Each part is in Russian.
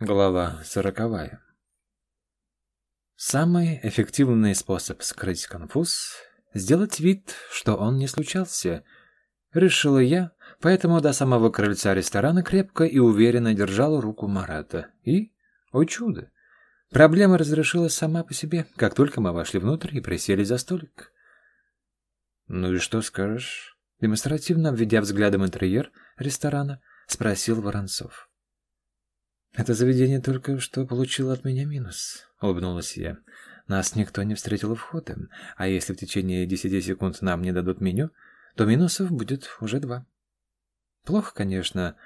Глава сороковая. Самый эффективный способ скрыть конфуз — сделать вид, что он не случался. Решила я, поэтому до самого крыльца ресторана крепко и уверенно держала руку Марата. И, о чудо, проблема разрешилась сама по себе, как только мы вошли внутрь и присели за столик. «Ну и что скажешь?» Демонстративно обведя взглядом интерьер ресторана, спросил Воронцов. «Это заведение только что получило от меня минус», — улыбнулась я. «Нас никто не встретил у входа, а если в течение десяти секунд нам не дадут меню, то минусов будет уже два». Плохо, конечно,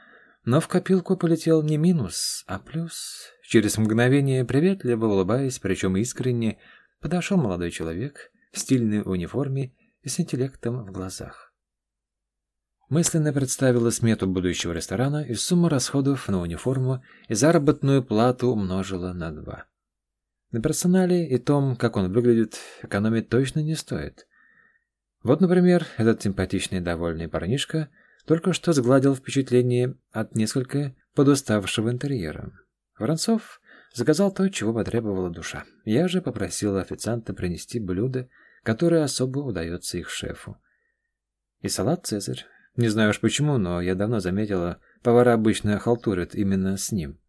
но в копилку полетел не минус, а плюс. Через мгновение, приветливо улыбаясь, причем искренне, подошел молодой человек в стильной униформе и с интеллектом в глазах. Мысленно представила смету будущего ресторана и сумму расходов на униформу и заработную плату умножила на два. На персонале и том, как он выглядит, экономить точно не стоит. Вот, например, этот симпатичный довольный парнишка только что сгладил впечатление от несколько подуставшего интерьера. Воронцов заказал то, чего потребовала душа. Я же попросила официанта принести блюдо, которое особо удается их шефу. И салат «Цезарь», не знаю уж почему, но я давно заметила, повара обычно халтурят именно с ним.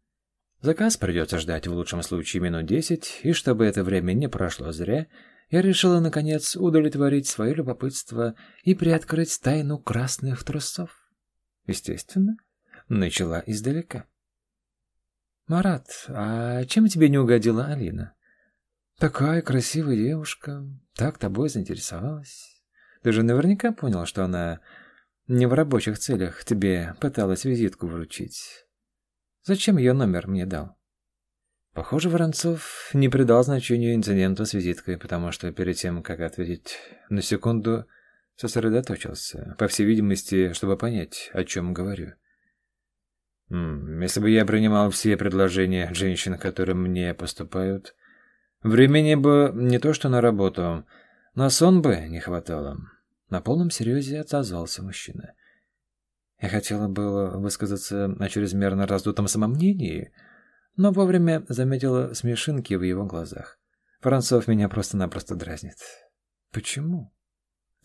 Заказ придется ждать в лучшем случае минут десять, и чтобы это время не прошло зря, я решила, наконец, удовлетворить свое любопытство и приоткрыть тайну красных трусов. Естественно, начала издалека. «Марат, а чем тебе не угодила Алина?» «Такая красивая девушка, так тобой заинтересовалась. Ты же наверняка понял, что она не в рабочих целях тебе пыталась визитку вручить. Зачем ее номер мне дал? Похоже, Воронцов не придал значению инциденту с визиткой, потому что перед тем, как ответить на секунду, сосредоточился, по всей видимости, чтобы понять, о чем говорю. Если бы я принимал все предложения женщин, которые мне поступают, времени бы не то что на работу, на сон бы не хватало. На полном серьезе отозвался мужчина. Я хотела было высказаться о чрезмерно раздутом самомнении, но вовремя заметила смешинки в его глазах. Францов меня просто-напросто дразнит. Почему?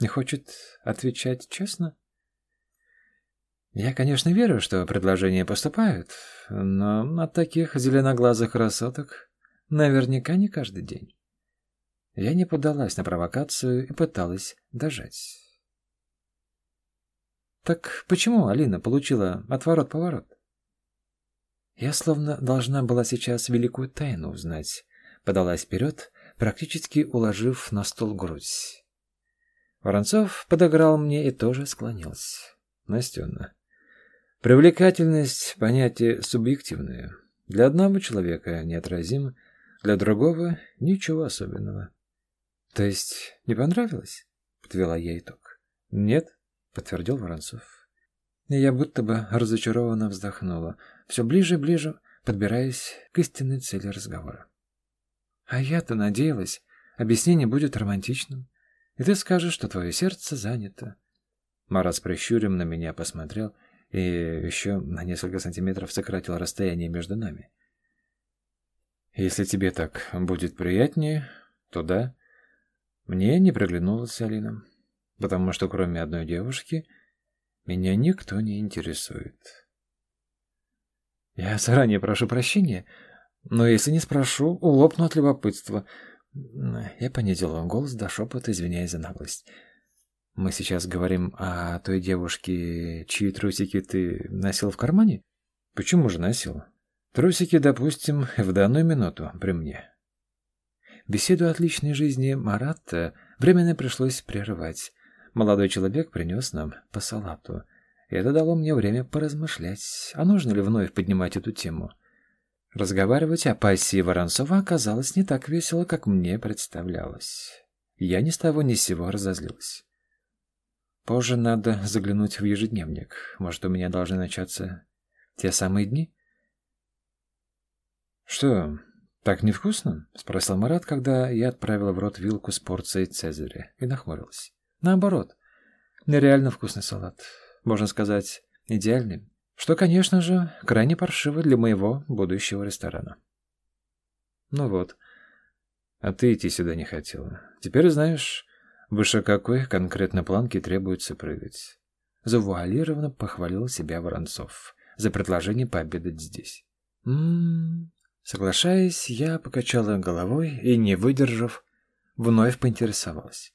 Не хочет отвечать честно? Я, конечно, верю, что предложения поступают, но от таких зеленоглазых красоток наверняка не каждый день. Я не поддалась на провокацию и пыталась дожать. «Так почему Алина получила отворот-поворот?» Я словно должна была сейчас великую тайну узнать. Подалась вперед, практически уложив на стол грудь. Воронцов подограл мне и тоже склонился. Настена. Привлекательность — понятие субъективное. Для одного человека неотразим, для другого — ничего особенного. «То есть не понравилось?» — подвела я итог. «Нет», — подтвердил Воронцов. Я будто бы разочарованно вздохнула, все ближе и ближе подбираясь к истинной цели разговора. «А я-то надеялась, объяснение будет романтичным, и ты скажешь, что твое сердце занято». Марат с прищурем на меня посмотрел и еще на несколько сантиметров сократил расстояние между нами. «Если тебе так будет приятнее, то да». Мне не приглянулась Алина, потому что кроме одной девушки меня никто не интересует. Я заранее прошу прощения, но если не спрошу, улопну от любопытства. Я понизила голос до шепота, извиняясь за наглость. Мы сейчас говорим о той девушке, чьи трусики ты носил в кармане? Почему же носил? Трусики, допустим, в данную минуту при мне. Беседу о личной жизни Марата временно пришлось прерывать. Молодой человек принес нам по салату. И это дало мне время поразмышлять, а нужно ли вновь поднимать эту тему. Разговаривать о пассии Воронцова оказалось не так весело, как мне представлялось. Я ни с того ни с сего разозлилась. Позже надо заглянуть в ежедневник. Может, у меня должны начаться те самые дни? Что, «Так невкусно?» — спросил Марат, когда я отправила в рот вилку с порцией цезаря и нахмурилась. «Наоборот, нереально вкусный салат. Можно сказать, идеальный. Что, конечно же, крайне паршиво для моего будущего ресторана. Ну вот. А ты идти сюда не хотела. Теперь знаешь, выше какой конкретно планки требуется прыгать. Завуалированно похвалил себя Воронцов за предложение пообедать здесь. М-м-м. Соглашаясь, я покачала головой и, не выдержав, вновь поинтересовалась.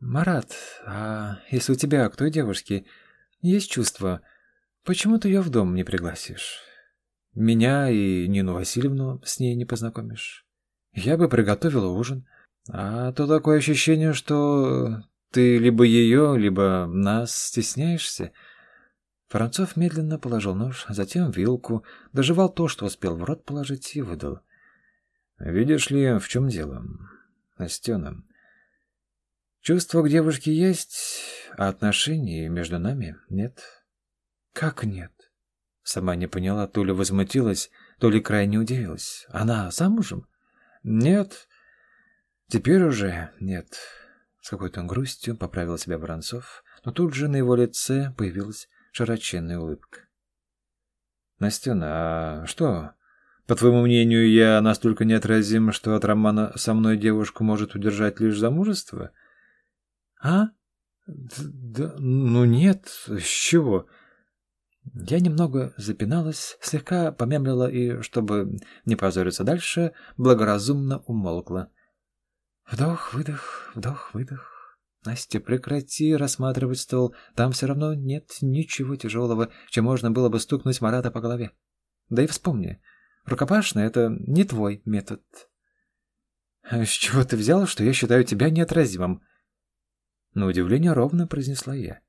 «Марат, а если у тебя к той девушке есть чувство, почему ты ее в дом не пригласишь? Меня и Нину Васильевну с ней не познакомишь? Я бы приготовила ужин, а то такое ощущение, что ты либо ее, либо нас стесняешься». Францов медленно положил нож, затем вилку, доживал то, что успел в рот положить, и выдал. «Видишь ли, в чем дело, Настена?» Чувство к девушке есть, а отношений между нами нет. Как нет? Сама не поняла, то ли возмутилась, то ли крайне удивилась. Она замужем? Нет. Теперь уже нет. С какой-то грустью поправил себя Воронцов, но тут же на его лице появилась широченная улыбка. Настена, а что? По твоему мнению, я настолько неотразим, что от романа со мной девушку может удержать лишь замужество? — а? Да, ну нет, с чего? Я немного запиналась, слегка помямлила и, чтобы не позориться дальше, благоразумно умолкла. Вдох, выдох, вдох, выдох. Настя, прекрати рассматривать стол. Там все равно нет ничего тяжелого, чем можно было бы стукнуть Марата по голове. Да и вспомни, рукопашный — это не твой метод. С чего ты взял, что я считаю тебя неотразимым? На удивление ровно произнесла я.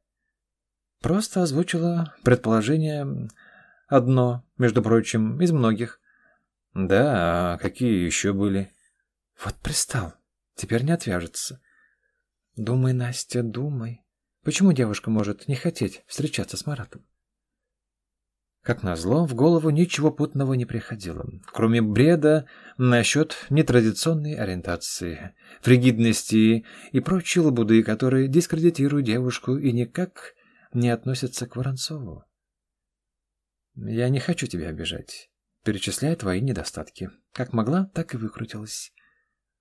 Просто озвучила предположение одно, между прочим, из многих. Да, а какие еще были? Вот пристал. Теперь не отвяжется. Думай, Настя, думай. Почему девушка может не хотеть встречаться с Маратом? Как назло, в голову ничего путного не приходило, кроме бреда насчет нетрадиционной ориентации, фригидности и прочей лабуды, которые дискредитируют девушку и никак не относятся к Воронцову. «Я не хочу тебя обижать. Перечисляю твои недостатки. Как могла, так и выкрутилась».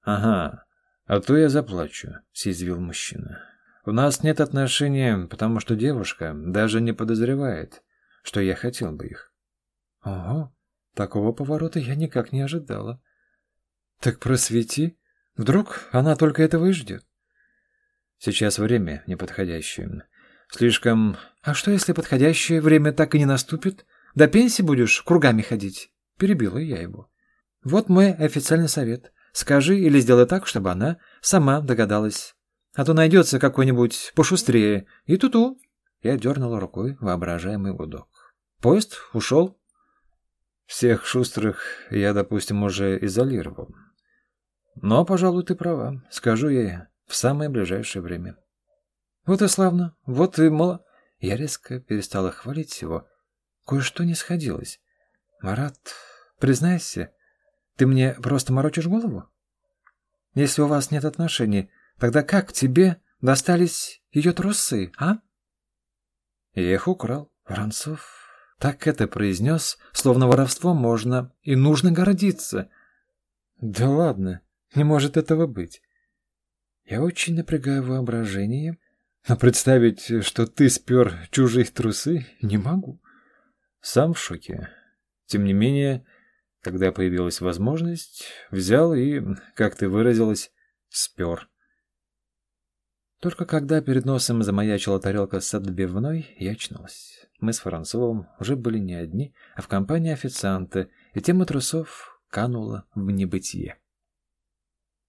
«Ага, а то я заплачу», — съязвил мужчина. «У нас нет отношений, потому что девушка даже не подозревает» что я хотел бы их. Ого, такого поворота я никак не ожидала. Так просвети. Вдруг она только этого и ждет. Сейчас время неподходящее. Слишком... А что, если подходящее время так и не наступит? До пенсии будешь кругами ходить? Перебила я его. Вот мой официальный совет. Скажи или сделай так, чтобы она сама догадалась. А то найдется какой-нибудь пошустрее. И ту-ту. Я дернула рукой воображаемый гудок. Поезд ушел. Всех шустрых я, допустим, уже изолировал. Но, пожалуй, ты права. Скажу ей в самое ближайшее время. Вот и славно. Вот и мало. Я резко перестала хвалить его. Кое-что не сходилось. Марат, признайся, ты мне просто морочишь голову? Если у вас нет отношений, тогда как тебе достались ее трусы, а? Я их украл. Воронцов так это произнес, словно воровством можно и нужно гордиться. Да ладно, не может этого быть. Я очень напрягаю воображение, но представить, что ты спер чужие трусы, не могу. Сам в шоке. Тем не менее, когда появилась возможность, взял и, как ты выразилась, спер. Только когда перед носом замаячила тарелка с отбивной, я очнулась. Мы с Францовым уже были не одни, а в компании официанта, и тема трусов канула в небытие.